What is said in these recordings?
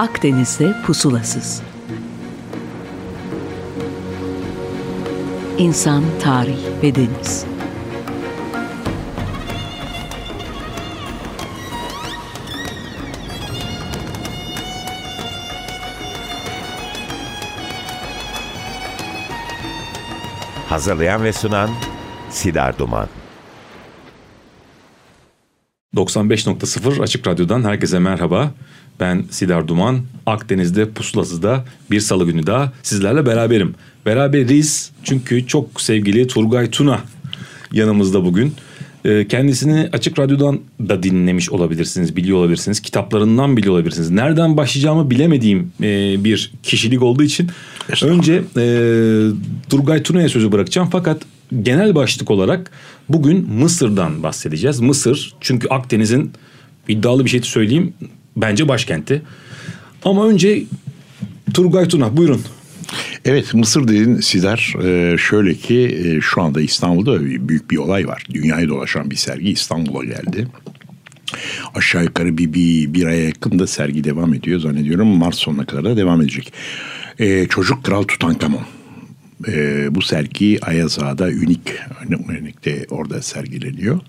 Akdeniz'de pusulasız. İnsan, tarih ve deniz. Hazırlayan ve sunan Sidar Duman. 95.0 Açık Radyo'dan herkese merhaba. Ben Sidar Duman. Akdeniz'de Pusulası'da bir salı günü daha sizlerle beraberim. Beraberiz çünkü çok sevgili Turgay Tuna yanımızda bugün. Ee, kendisini Açık Radyo'dan da dinlemiş olabilirsiniz, biliyor olabilirsiniz. Kitaplarından biliyor olabilirsiniz. Nereden başlayacağımı bilemediğim e, bir kişilik olduğu için önce e, Turgay Tuna'ya sözü bırakacağım. Fakat genel başlık olarak bugün Mısır'dan bahsedeceğiz. Mısır çünkü Akdeniz'in iddialı bir şey söyleyeyim bence başkenti. Ama önce Turgay Tuna buyurun. Evet Mısır dediğin Sidar e, şöyle ki e, şu anda İstanbul'da büyük bir olay var. Dünyayı dolaşan bir sergi İstanbul'a geldi. Aşağı yukarı bir, bir, bir aya yakın da sergi devam ediyor zannediyorum. Mart sonuna kadar da devam edecek. Ee, Çocuk Kral Tutankamon. Ee, bu sergi Ayaz Ağa'da Unik, Unik'te orada sergileniyor.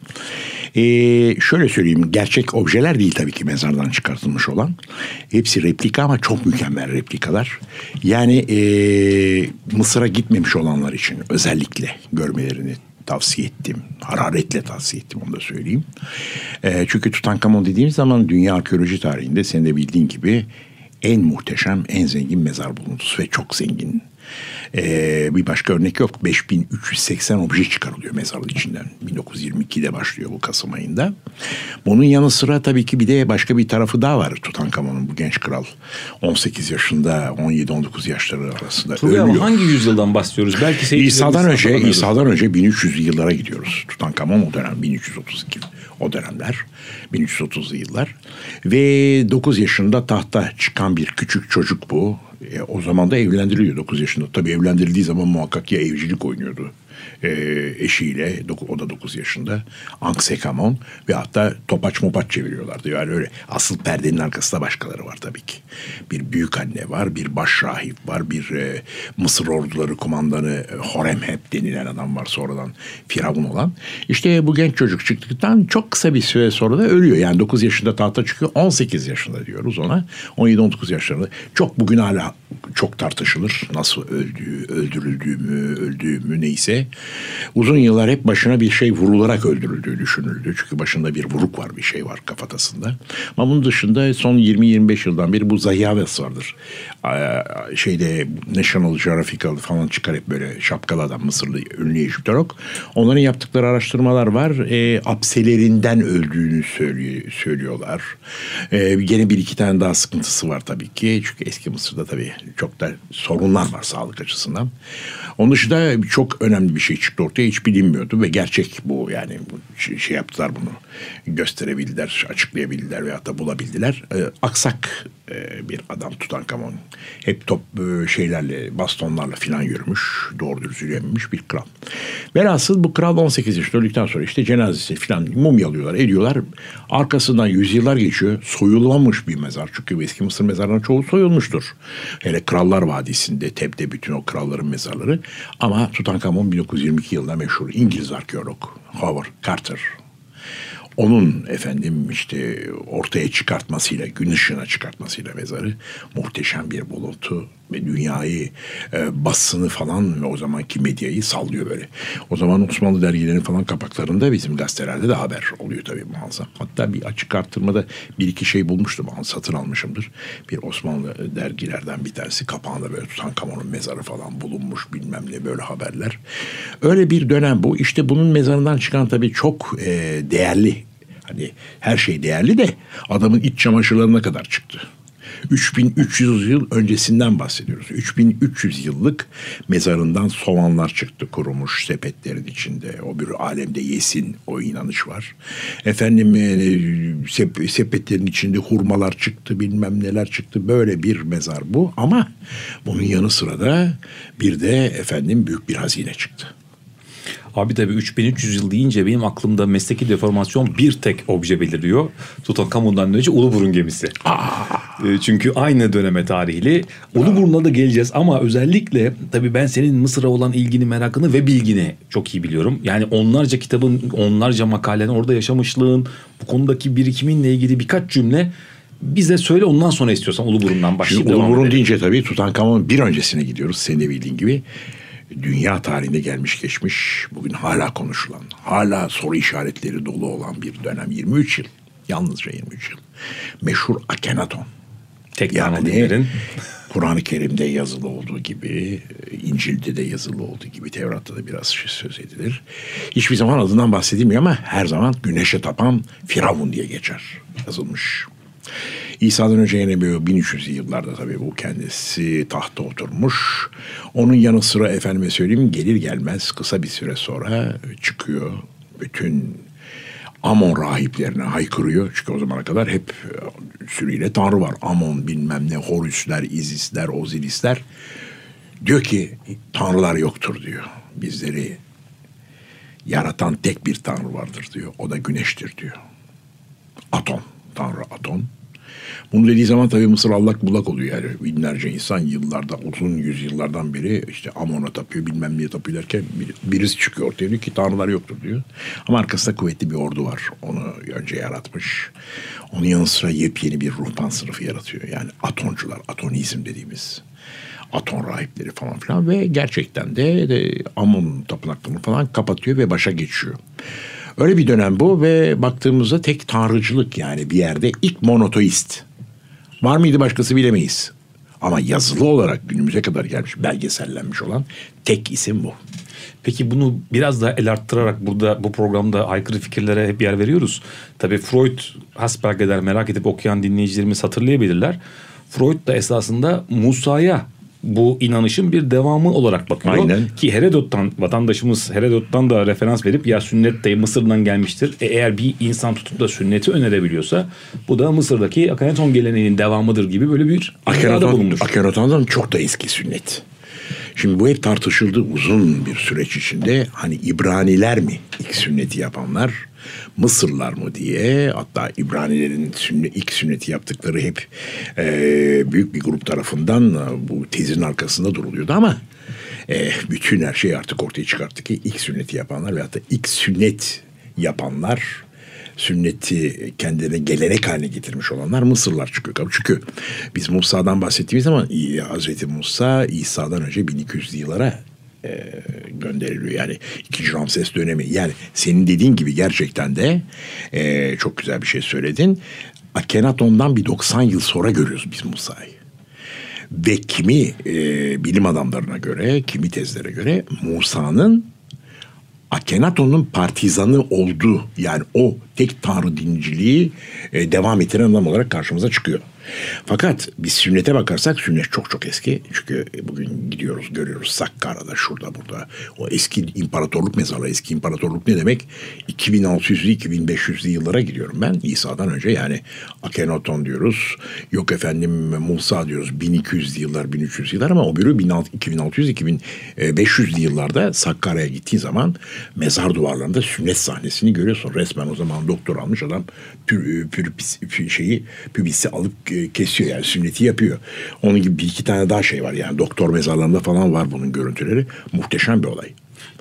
Ee, şöyle söyleyeyim, gerçek objeler değil tabii ki mezardan çıkartılmış olan. Hepsi replika ama çok mükemmel replikalar. Yani ee, Mısır'a gitmemiş olanlar için özellikle görmelerini tavsiye ettim. Hararetle tavsiye ettim onu da söyleyeyim. E, çünkü Tutankamon dediğimiz zaman dünya arkeoloji tarihinde senin de bildiğin gibi en muhteşem, en zengin mezar buluntusu ve çok zengin. Ee, bir başka örnek yok. 5380 obje çıkarılıyor mezarın içinden. 1922'de başlıyor bu Kasım ayında. Bunun yanı sıra tabii ki bir de başka bir tarafı daha var Tutankamon'un bu genç kral. 18 yaşında 17-19 yaşları arasında Turgay ölüyor. hangi yüzyıldan bahsediyoruz? Belki İsa'dan önce. İsa'dan önce 1300 yıllara gidiyoruz. Tutankamon o dönem 1332 o dönemler 1330'lu yıllar ve 9 yaşında tahta çıkan bir küçük çocuk bu. E, o zaman da evlendiriliyor 9 yaşında. Tabii evlendirildiği zaman muhakkak ya evcilik oynuyordu e, eşiyle o da 9 yaşında Anksekamon ve hatta topaç mopaç çeviriyorlardı. Yani öyle asıl perdenin arkasında başkaları var tabii ki. Bir büyük anne var, bir baş rahip var, bir e, Mısır orduları kumandanı e, Horemheb denilen adam var sonradan firavun olan. İşte bu genç çocuk çıktıktan çok kısa bir süre sonra da ölüyor. Yani 9 yaşında tahta çıkıyor 18 yaşında diyoruz ona. 17-19 yaşlarında. Çok bugün hala çok tartışılır. Nasıl öldüğü, öldürüldüğü mü, öldüğü mü neyse. Uzun yıllar hep başına bir şey vurularak öldürüldüğü düşünüldü. Çünkü başında bir vuruk var, bir şey var kafatasında. Ama bunun dışında son 20-25 yıldan beri bu Zahiaves vardır. Şeyde National Geographic falan çıkar hep böyle şapkalı adam Mısırlı ünlü Egyptolog. Onların yaptıkları araştırmalar var. E, apselerinden öldüğünü söylüyor, söylüyorlar. E, gene bir iki tane daha sıkıntısı var tabii ki. Çünkü eski Mısır'da tabii çok da sorunlar var sağlık açısından. Onun dışında çok önemli bir şey çıktı ortaya hiç bilinmiyordu ve gerçek bu yani şey, şey yaptılar bunu gösterebildiler, açıklayabildiler veyahut da bulabildiler. E, aksak e, bir adam Tutankamon. Hep top e, şeylerle, bastonlarla filan yürümüş. Doğru dürüst yürüyememiş bir kral. Velhasıl bu kral 18 yaşında öldükten sonra işte cenazesi filan mumyalıyorlar, ediyorlar. Arkasından yüzyıllar geçiyor. Soyulmamış bir mezar. Çünkü eski Mısır mezarlarının çoğu soyulmuştur. Hele Krallar Vadisi'nde, Teb'de bütün o kralların mezarları. Ama Tutankamon 1922 yılında meşhur İngiliz arkeolog Howard Carter onun efendim işte ortaya çıkartmasıyla, gün ışığına çıkartmasıyla mezarı muhteşem bir buluntu ve dünyayı e, basını falan ve o zamanki medyayı sallıyor böyle. O zaman Osmanlı dergilerinin falan kapaklarında bizim gazetelerde de haber oluyor tabii muazzam. Hatta bir açık arttırmada bir iki şey bulmuştum. Satın almışımdır. Bir Osmanlı dergilerden bir tanesi kapağında böyle Tutankamon'un mezarı falan bulunmuş bilmem ne böyle haberler. Öyle bir dönem bu. İşte bunun mezarından çıkan tabii çok e, değerli Hani her şey değerli de adamın iç çamaşırlarına kadar çıktı. 3300 yıl öncesinden bahsediyoruz. 3300 yıllık mezarından soğanlar çıktı kurumuş sepetlerin içinde. O bir alemde yesin o inanış var. Efendim e, sep- sepetlerin içinde hurmalar çıktı bilmem neler çıktı. Böyle bir mezar bu ama bunun yanı sıra da bir de efendim büyük bir hazine çıktı. Abi tabii 3300 yıl deyince benim aklımda mesleki deformasyon bir tek obje beliriyor. Tutankamon'dan önce Uluburun gemisi. E, Çünkü aynı döneme tarihli. Uluburun'a da geleceğiz ama özellikle tabii ben senin Mısır'a olan ilgini, merakını ve bilgini çok iyi biliyorum. Yani onlarca kitabın, onlarca makalenin orada yaşamışlığın, bu konudaki birikiminle ilgili birkaç cümle bize söyle ondan sonra istiyorsan Uluburun'dan Şimdi başlayıp devam Uluburun deyince tabii Tutankamon bir öncesine gidiyoruz. Senin de bildiğin gibi. Dünya tarihinde gelmiş geçmiş bugün hala konuşulan, hala soru işaretleri dolu olan bir dönem 23 yıl. Yalnızca 23 yıl. Meşhur Akhenaton. Tek Yani Kur'an-ı Kerim'de yazılı olduğu gibi, İncil'de de yazılı olduğu gibi, Tevrat'ta da biraz şey söz edilir. Hiçbir zaman adından bahsedilmiyor ama her zaman güneşe tapan Firavun diye geçer. Yazılmış. İsa'dan önce yine böyle 1300 yıllarda tabii bu kendisi tahta oturmuş. Onun yanı sıra efendime söyleyeyim gelir gelmez kısa bir süre sonra çıkıyor. Bütün Amon rahiplerine haykırıyor. Çünkü o zamana kadar hep e, sürüyle tanrı var. Amon bilmem ne, Horusler, İzisler, Ozirisler. Diyor ki tanrılar yoktur diyor. Bizleri yaratan tek bir tanrı vardır diyor. O da güneştir diyor. Aton, tanrı Aton. Bunu dediği zaman tabii Mısır allak bullak oluyor yani. Binlerce insan yıllarda, uzun yüzyıllardan beri işte Amon'a tapıyor, bilmem neye tapıyor derken bir- birisi çıkıyor ortaya diyor ki tanrılar yoktur diyor. Ama arkasında kuvvetli bir ordu var. Onu önce yaratmış. Onun yanı sıra yepyeni bir ruhban sınıfı yaratıyor. Yani Atoncular, Atonizm dediğimiz. Aton rahipleri falan filan ve gerçekten de, de Amon tapınaklarını falan kapatıyor ve başa geçiyor. Öyle bir dönem bu ve baktığımızda tek tanrıcılık yani bir yerde ilk monoteist. Var mıydı başkası bilemeyiz. Ama yazılı olarak günümüze kadar gelmiş, belgesellenmiş olan tek isim bu. Peki bunu biraz daha el arttırarak burada bu programda aykırı fikirlere hep yer veriyoruz. Tabii Freud hasbelkader merak edip okuyan dinleyicilerimiz hatırlayabilirler. Freud da esasında Musa'ya bu inanışın bir devamı olarak bakıyor. Aynen. Ki Herodot'tan vatandaşımız Herodot'tan da referans verip ya sünnet de Mısır'dan gelmiştir. E, eğer bir insan tutup da sünneti önerebiliyorsa bu da Mısır'daki Akhenaton geleneğinin devamıdır gibi böyle bir Akhenaton, bulunmuş. Akhenaton'dan çok da eski sünnet. Şimdi bu hep tartışıldı uzun bir süreç içinde. Hani İbraniler mi ilk sünneti yapanlar, Mısırlar mı diye. Hatta İbranilerin sünnet, ilk sünneti yaptıkları hep e, büyük bir grup tarafından e, bu tezin arkasında duruluyordu ama e, bütün her şey artık ortaya çıkarttı ki ilk sünneti yapanlar ve hatta ilk sünnet yapanlar sünneti kendilerine gelenek haline getirmiş olanlar Mısırlar çıkıyor. Çünkü biz Musa'dan bahsettiğimiz zaman İ- Hazreti Musa İsa'dan önce 1200'lü yıllara e, gönderiliyor. Yani ikinci Ramses dönemi. Yani senin dediğin gibi gerçekten de e, çok güzel bir şey söyledin. Akhenaton'dan bir 90 yıl sonra görüyoruz biz Musa'yı. Ve kimi e, bilim adamlarına göre, kimi tezlere göre Musa'nın Akhenaton'un partizanı oldu. Yani o tek tanrı dinciliği e, devam ettiren adam olarak karşımıza çıkıyor. Fakat biz sünnete bakarsak sünnet çok çok eski. Çünkü bugün gidiyoruz görüyoruz Sakkara'da şurada burada. O eski imparatorluk mezarı. Eski imparatorluk ne demek? 2600'lü 2500'lü yıllara gidiyorum ben. İsa'dan önce yani Akhenaton diyoruz. Yok efendim Musa diyoruz. 1200'lü yıllar 1300 yıllar ama o biri 2600 2500'lü yıllarda Sakkara'ya gittiğin zaman mezar duvarlarında sünnet sahnesini görüyorsun. Resmen o zaman doktor almış adam pür, pürpis, pür- şeyi pübisi alıp kesiyor yani sünneti yapıyor. Onun gibi bir iki tane daha şey var yani doktor mezarlarında falan var bunun görüntüleri. Muhteşem bir olay.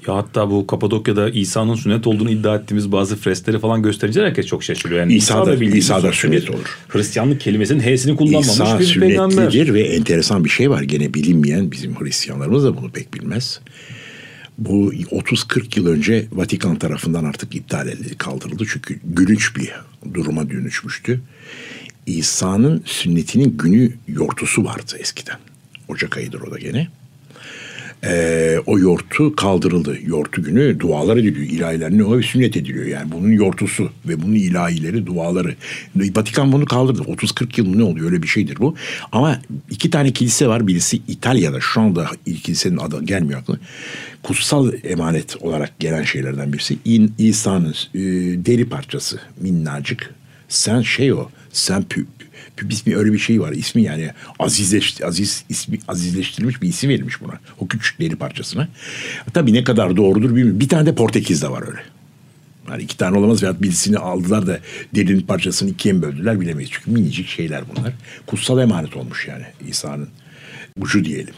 Ya hatta bu Kapadokya'da İsa'nın sünnet olduğunu iddia ettiğimiz bazı freskleri falan gösterince herkes çok şaşırıyor. Yani İsa da- bildiğimiz İsa da bir sünnet olur. Hristiyanlık kelimesinin H'sini kullanmamış İsa bir peygamber. sünnetlidir ve enteresan bir şey var. Gene bilinmeyen bizim Hristiyanlarımız da bunu pek bilmez. Bu 30-40 yıl önce Vatikan tarafından artık iptal edildi, kaldırıldı. Çünkü gülünç bir duruma dönüşmüştü. İsa'nın sünnetinin günü yortusu vardı eskiden. Ocak ayıdır o da gene. Ee, o yortu kaldırıldı. Yortu günü dualar ediliyor. İlahiler ne o ve sünnet ediliyor. Yani bunun yortusu ve bunun ilahileri, duaları. Vatikan bunu kaldırdı. 30-40 yıl ne oluyor öyle bir şeydir bu. Ama iki tane kilise var. Birisi İtalya'da. Şu anda kilisenin adı gelmiyor aklıma. Kutsal emanet olarak gelen şeylerden birisi. İsa'nın e, deri parçası minnacık. Sen şey o. Sen pü, ismi öyle bir şey var. İsmi yani azizleş, aziz ismi azizleştirilmiş bir isim verilmiş buna. O küçük deri parçasına. Tabii ne kadar doğrudur bilmiyorum. Bir tane de Portekiz'de var öyle. Yani iki tane olamaz veya birisini aldılar da derinin parçasını ikiye mi böldüler bilemeyiz. Çünkü minicik şeyler bunlar. Kutsal emanet olmuş yani İsa'nın ucu diyelim.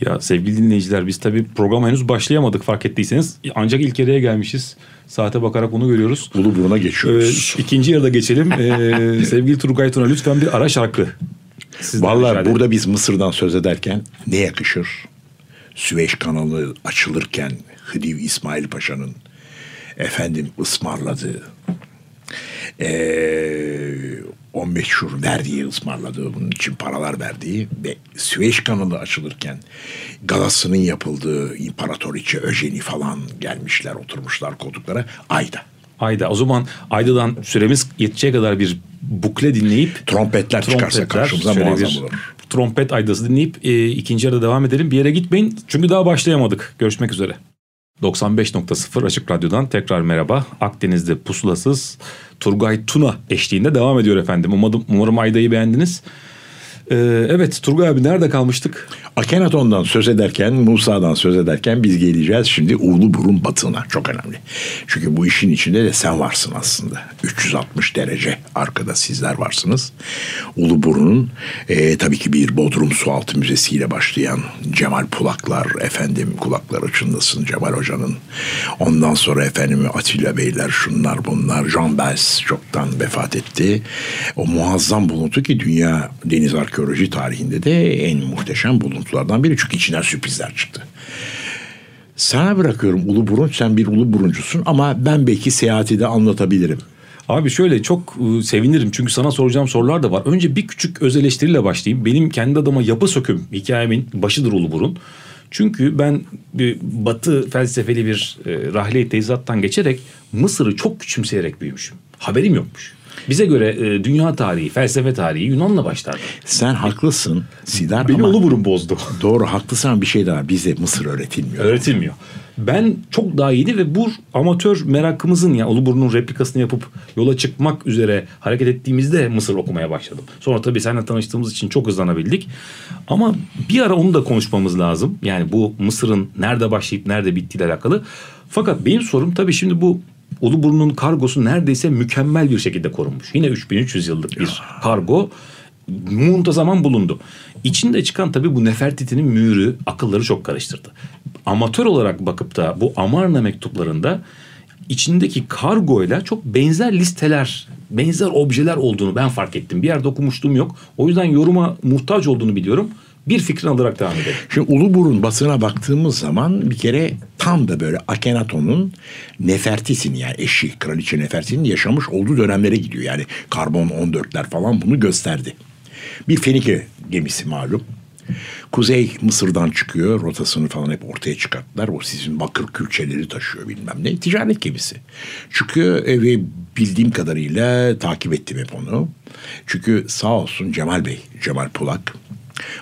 Ya sevgili dinleyiciler biz tabii programa henüz başlayamadık fark ettiyseniz. Ancak ilk yarıya gelmişiz. Saate bakarak bunu görüyoruz. Uluburun'a Ee, geçiyoruz. ikinci yarıda geçelim. Ee, sevgili Turgay Tuna lütfen bir ara şarkı. Sizden Vallahi burada biz Mısır'dan söz ederken ne yakışır? Süveyş kanalı açılırken Hıdiv İsmail Paşa'nın efendim ısmarladığı eee o meşhur verdiği ısmarladığı bunun için paralar verdiği ve Süveyş kanalı açılırken galasının yapıldığı İmparatoriçe Öjeni falan gelmişler oturmuşlar koltuklara Ayda. Ayda. O zaman Ayda'dan süremiz yeteceği kadar bir bukle dinleyip Trompetler çıkarsa trompetler, karşımıza şöyle muazzam olur. Trompet Ayda'sı dinleyip e, ikinci yarıda devam edelim. Bir yere gitmeyin çünkü daha başlayamadık. Görüşmek üzere. 95.0 Açık Radyo'dan tekrar merhaba. Akdeniz'de pusulasız Turgay Tuna eşliğinde devam ediyor efendim. Umarım, umarım Ayda'yı beğendiniz. Ee, evet Turgay abi nerede kalmıştık? Akenaton'dan söz ederken, Musa'dan söz ederken biz geleceğiz şimdi Uğurlu Burun batığına. Çok önemli. Çünkü bu işin içinde de sen varsın aslında. 360 derece arkada sizler varsınız. Ulu Burun'un e, tabii ki bir Bodrum Sualtı Müzesi ile başlayan Cemal Pulaklar, efendim kulakları çınlasın Cemal Hoca'nın. Ondan sonra efendim Atilla Beyler, şunlar bunlar. Jean Bels çoktan vefat etti. O muazzam buluntu ki dünya deniz arkeoloji tarihinde de en muhteşem buluntulardan biri. Çünkü içinden sürprizler çıktı. Sana bırakıyorum ulu burun. Sen bir ulu buruncusun ama ben belki seyahati de anlatabilirim. Abi şöyle çok e, sevinirim çünkü sana soracağım sorular da var. Önce bir küçük öz eleştiriyle başlayayım. Benim kendi adıma yapı söküm hikayemin başıdır Uluburun. Çünkü ben bir batı felsefeli bir e, teyzattan geçerek Mısır'ı çok küçümseyerek büyümüşüm. Haberim yokmuş. Bize göre e, dünya tarihi, felsefe tarihi Yunan'la başlardı. Sen haklısın Sidar Beni ama Uluburun bozdu. doğru haklısın ama bir şey daha. Bize Mısır öğretilmiyor. Öğretilmiyor. Ben çok daha iyiydi ve bu amatör merakımızın ya Uluburun'un replikasını yapıp yola çıkmak üzere hareket ettiğimizde Mısır okumaya başladım. Sonra tabii seninle tanıştığımız için çok hızlanabildik. Ama bir ara onu da konuşmamız lazım. Yani bu Mısır'ın nerede başlayıp nerede bittiğiyle alakalı. Fakat benim sorum tabii şimdi bu Uluburun'un kargosu neredeyse mükemmel bir şekilde korunmuş. Yine 3300 yıllık bir kargo muntazaman bulundu. İçinde çıkan tabii bu Nefertiti'nin mührü akılları çok karıştırdı. Amatör olarak bakıp da bu Amarna mektuplarında içindeki kargoyla çok benzer listeler, benzer objeler olduğunu ben fark ettim. Bir yerde okumuşluğum yok. O yüzden yoruma muhtaç olduğunu biliyorum. Bir fikrini alarak devam edelim. Şimdi Uluburun basına baktığımız zaman bir kere tam da böyle Akenaton'un Nefertiti'nin yani eşi Kraliçe Nefertiti'nin yaşamış olduğu dönemlere gidiyor. Yani karbon 14'ler falan bunu gösterdi. Bir Fenike gemisi malum. Kuzey Mısır'dan çıkıyor. Rotasını falan hep ortaya çıkarttılar. O sizin bakır külçeleri taşıyor bilmem ne. Ticaret gemisi. Çıkıyor ve bildiğim kadarıyla takip ettim hep onu. Çünkü sağ olsun Cemal Bey, Cemal Pulak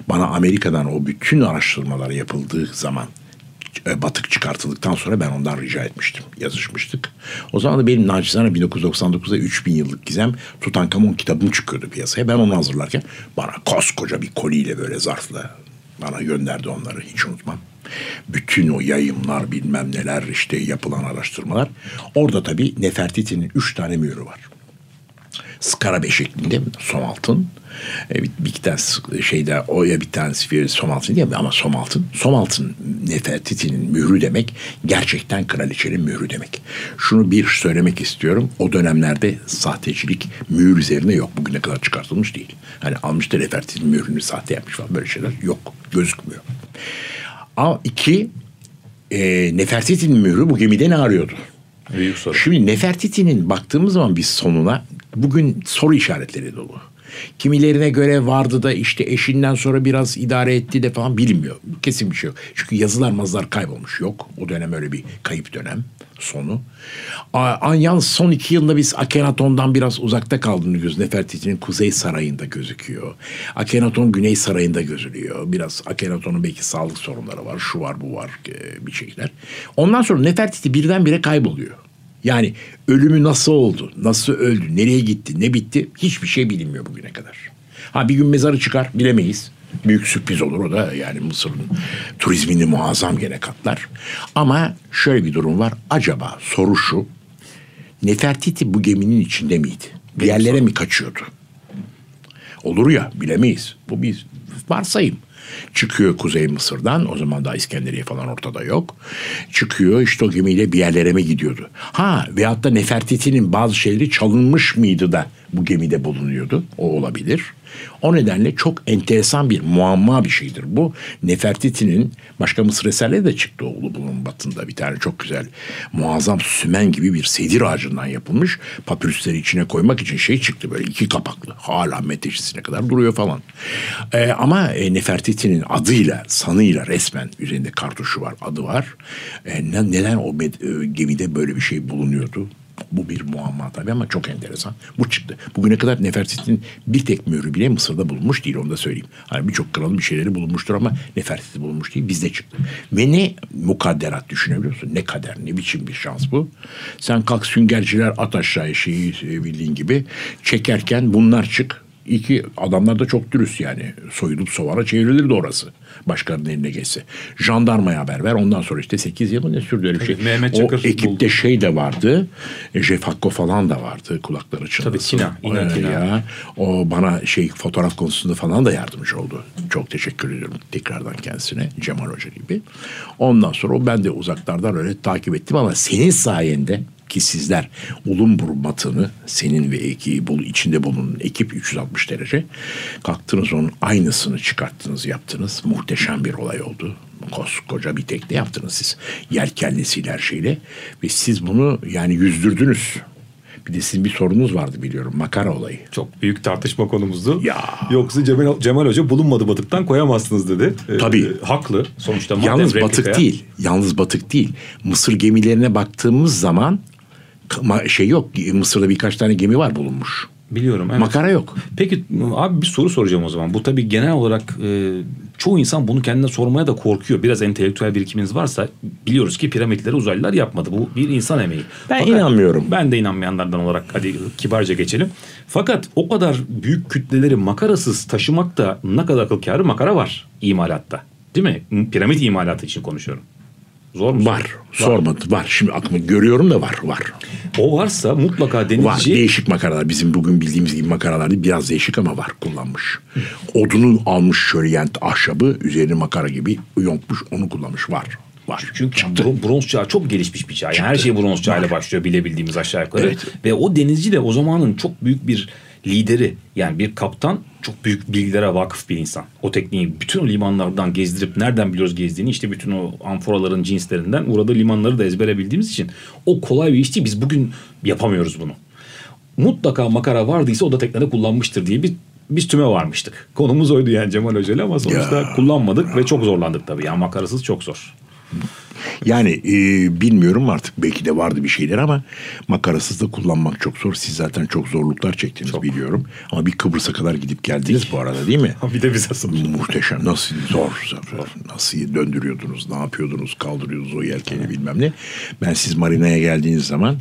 bana Amerika'dan o bütün araştırmalar yapıldığı zaman e, batık çıkartıldıktan sonra ben ondan rica etmiştim. Yazışmıştık. O zaman da benim nacizane 1999'da 3000 yıllık gizem Tutankamon kitabım çıkıyordu piyasaya. Ben onu hazırlarken bana koskoca bir koliyle böyle zarfla bana gönderdi onları hiç unutmam. Bütün o yayımlar bilmem neler işte yapılan araştırmalar. Orada tabii Nefertiti'nin üç tane mührü var. Skara şeklinde som altın. E, bir, bir tanesi şeyde oya bir tanesi bir som altın değil mi? Ama som altın. Som altın Nefertiti'nin mührü demek gerçekten kraliçenin mührü demek. Şunu bir söylemek istiyorum. O dönemlerde sahtecilik mühür üzerine yok. Bugüne kadar çıkartılmış değil. Hani almış da Nefertiti'nin mührünü sahte yapmış falan böyle şeyler yok. Gözükmüyor. Ama iki e, Nefertiti'nin mührü bu gemide ne arıyordu? Büyük soru. Şimdi Nefertiti'nin baktığımız zaman biz sonuna bugün soru işaretleri dolu. Kimilerine göre vardı da işte eşinden sonra biraz idare etti de falan bilinmiyor. Kesin bir şey yok. Çünkü yazılar mazlar kaybolmuş yok. O dönem öyle bir kayıp dönem sonu. A- Yalnız son iki yılda biz Akhenaton'dan biraz uzakta kaldığını görüyoruz. Nefertiti'nin Kuzey Sarayı'nda gözüküyor. Akhenaton Güney Sarayı'nda gözüküyor. Biraz Akhenaton'un belki sağlık sorunları var. Şu var bu var e, bir şeyler. Ondan sonra Nefertiti birdenbire kayboluyor. Yani ölümü nasıl oldu, nasıl öldü, nereye gitti, ne bitti hiçbir şey bilinmiyor bugüne kadar. Ha bir gün mezarı çıkar bilemeyiz. Büyük sürpriz olur o da yani Mısır'ın turizmini muazzam gene katlar. Ama şöyle bir durum var. Acaba soru şu. Nefertiti bu geminin içinde miydi? Bir yerlere mi kaçıyordu? Olur ya bilemeyiz. Bu bir varsayım. Çıkıyor Kuzey Mısır'dan o zaman daha İskenderiye falan ortada yok. Çıkıyor işte o gemiyle bir yerlere mi gidiyordu? Ha veyahut da Nefertiti'nin bazı şeyleri çalınmış mıydı da bu gemide bulunuyordu? O olabilir. O nedenle çok enteresan bir muamma bir şeydir bu. Nefertiti'nin başka Mısır eserleri de çıktı oğlu bunun batında. Bir tane çok güzel muazzam sümen gibi bir sedir ağacından yapılmış. Papürüsleri içine koymak için şey çıktı böyle iki kapaklı. Hala menteşesine kadar duruyor falan. Ee, ama e, Nefertiti'nin adıyla, sanıyla resmen üzerinde kartuşu var, adı var. E, ne, neden o e, gemide böyle bir şey bulunuyordu? Bu bir muamma tabii ama çok enteresan. Bu çıktı. Bugüne kadar Nefertiti'nin bir tek mührü bile Mısır'da bulunmuş değil onu da söyleyeyim. Hani birçok kralın bir şeyleri bulunmuştur ama Nefertiti bulunmuş değil bizde çıktı. Ve ne mukadderat düşünebiliyor musun? Ne kader ne biçim bir şans bu. Sen kalk süngerciler at aşağıya şeyi e, bildiğin gibi çekerken bunlar çık. İki adamlar da çok dürüst yani. Soyulup sovara çevrilirdi orası. Başkalarının eline geçse. Jandarmaya haber ver. Ondan sonra işte 8 yıl ne sürdü öyle bir şey. Mehmet o Çakır ekipte buldu. şey de vardı. E, Jeff Hakko falan da vardı. Kulakları çınlasın. Tabii, Tina, İnan Ee, Tina. Ya, o bana şey fotoğraf konusunda falan da yardımcı oldu. Çok teşekkür ediyorum tekrardan kendisine. Cemal Hoca gibi. Ondan sonra o ben de uzaklardan öyle takip ettim ama senin sayende ki sizler Ulumburun batını senin ve ekibi bul içinde bulunan ekip 360 derece kalktınız onun aynısını çıkarttınız yaptınız muhteşem bir olay oldu koskoca bir tekne yaptınız siz yelkenlisiyle her şeyle ve siz bunu yani yüzdürdünüz bir de sizin bir sorunuz vardı biliyorum makara olayı Çok büyük tartışma konumuzdu. Ya. Yoksa Cemal, Cemal Hoca bulunmadı batıktan koyamazsınız dedi. Ee, Tabii. haklı. Sonuçta Yalnız replikaya- batık değil. Yalnız batık değil. Mısır gemilerine baktığımız zaman ma- şey yok. Mısır'da birkaç tane gemi var bulunmuş. Biliyorum. Evet. Makara yok. Peki abi bir soru soracağım o zaman. Bu tabii genel olarak e, çoğu insan bunu kendine sormaya da korkuyor. Biraz entelektüel birikiminiz varsa biliyoruz ki piramitleri uzaylılar yapmadı. Bu bir insan emeği. Ben inanmıyorum. Ben de inanmayanlardan olarak hadi kibarca geçelim. Fakat o kadar büyük kütleleri makarasız taşımak da ne kadar akıl kârı makara var imalatta. Değil mi? Piramit imalatı için konuşuyorum. Zor mu? Var. Sormadı. Var. Şimdi aklıma görüyorum da var. Var. O varsa mutlaka Var. denizci Değişik makaralar. Bizim bugün bildiğimiz gibi makaralar değil. Biraz değişik ama var. Kullanmış. Odunu almış şöyle yani ahşabı üzerine makara gibi yontmuş. Onu kullanmış. Var. Var. Çünkü Çıktı. bron- bronz çağı çok gelişmiş bir çağ. Yani her şey bronz çağıyla başlıyor bilebildiğimiz aşağı yukarı. Evet. Ve o denizci de o zamanın çok büyük bir lideri. Yani bir kaptan çok büyük bilgilere vakıf bir insan. O tekniği bütün o limanlardan gezdirip nereden biliyoruz gezdiğini işte bütün o amforaların cinslerinden uğradığı limanları da ezbere bildiğimiz için o kolay bir iş değil. Biz bugün yapamıyoruz bunu. Mutlaka makara vardıysa o da teknede kullanmıştır diye bir biz tüme varmıştık. Konumuz oydu yani Cemal Hoca ile ama sonuçta Ya. kullanmadık ve çok zorlandık tabii. Yani makarasız çok zor. Yani e, bilmiyorum artık belki de vardı bir şeyler ama makarasız da kullanmak çok zor. Siz zaten çok zorluklar çektiniz biliyorum. Ama bir Kıbrıs'a kadar gidip geldiniz bu arada değil mi? bir de bize sor. Muhteşem. Nasıl zor, zor. Nasıl döndürüyordunuz, ne yapıyordunuz, kaldırıyordunuz o yelkeni bilmem ne. Ben siz marinaya geldiğiniz zaman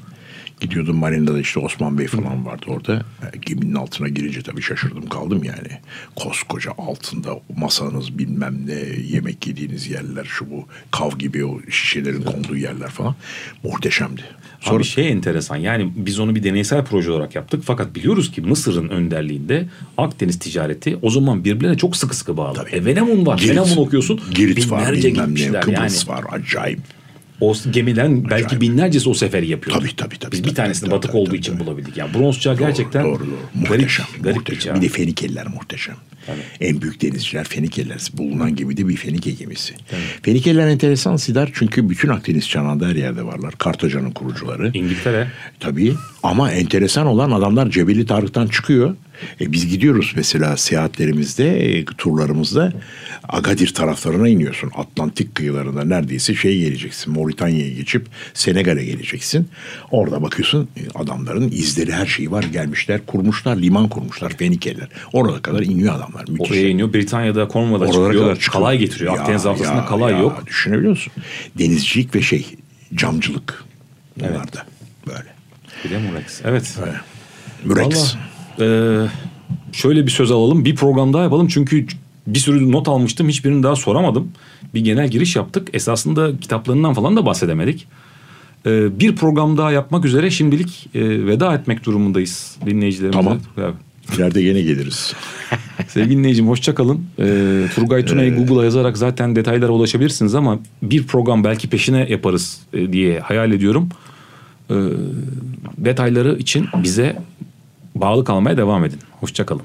gidiyordum marinada işte Osman Bey falan vardı orada. E, Geminin altına girince tabii şaşırdım kaldım yani. Koskoca altında masanız bilmem ne yemek yediğiniz yerler şu bu kav gibi o şişelerin konduğu yerler falan muhteşemdi. Sonra Abi şey enteresan yani biz onu bir deneysel proje olarak yaptık fakat biliyoruz ki Mısır'ın önderliğinde Akdeniz ticareti o zaman birbirine çok sıkı sıkı bağlı. Tabii. E Venemun var. Girit- Venemun okuyorsun. Girit var binlerce bilmem ne Kıbrıs yani. var acayip. O gemiden belki Acayip. binlercesi o seferi yapıyor. Tabii, tabii, tabii, Biz tabii, bir tanesini tabii, batık tabii, olduğu tabii, için tabii. bulabildik. Yani bronz çağı gerçekten doğru, doğru. garip, Muhteşem, garip bir muhteşem. çağ. Bir de Fenikeliler muhteşem. En büyük denizciler Fenikeliler. Bulunan gemi de bir Fenike gemisi. Fenikeliler enteresan Sidar çünkü bütün Akdeniz çanağında her yerde varlar. Kartaca'nın kurucuları. İngiltere. Tabii ama enteresan olan adamlar Cebeli Tarık'tan çıkıyor. E, biz gidiyoruz mesela seyahatlerimizde, e, turlarımızda Agadir taraflarına iniyorsun. Atlantik kıyılarında neredeyse şey geleceksin. Moritanya'ya geçip Senegal'e geleceksin. Orada bakıyorsun e, adamların izleri her şeyi var. Gelmişler kurmuşlar, liman kurmuşlar Fenikeliler. Orada kadar iniyor adamlar. Müthiş. Oraya iniyor. Britanya'da Cornwall'a çıkıyor. kadar çıkıyor. Kalay getiriyor. Ya, Akdeniz haftasında kalay ya, yok. Düşünebiliyor musun? Denizcilik ve şey camcılık bunlarda. böyle. Bir de Murex. Evet. Mürex. Valla, e, şöyle bir söz alalım. Bir program daha yapalım. Çünkü bir sürü not almıştım. Hiçbirini daha soramadım. Bir genel giriş yaptık. Esasında kitaplarından falan da bahsedemedik. E, bir program daha yapmak üzere şimdilik e, veda etmek durumundayız dinleyicilerimize. Tamam. Evet. İleride yine geliriz. Sevgili dinleyicim hoşça kalın. Ee, Turgay Tuna'yı Google'a yazarak zaten detaylara ulaşabilirsiniz ama bir program belki peşine yaparız e, diye hayal ediyorum. Ee, detayları için bize bağlı kalmaya devam edin. Hoşça kalın.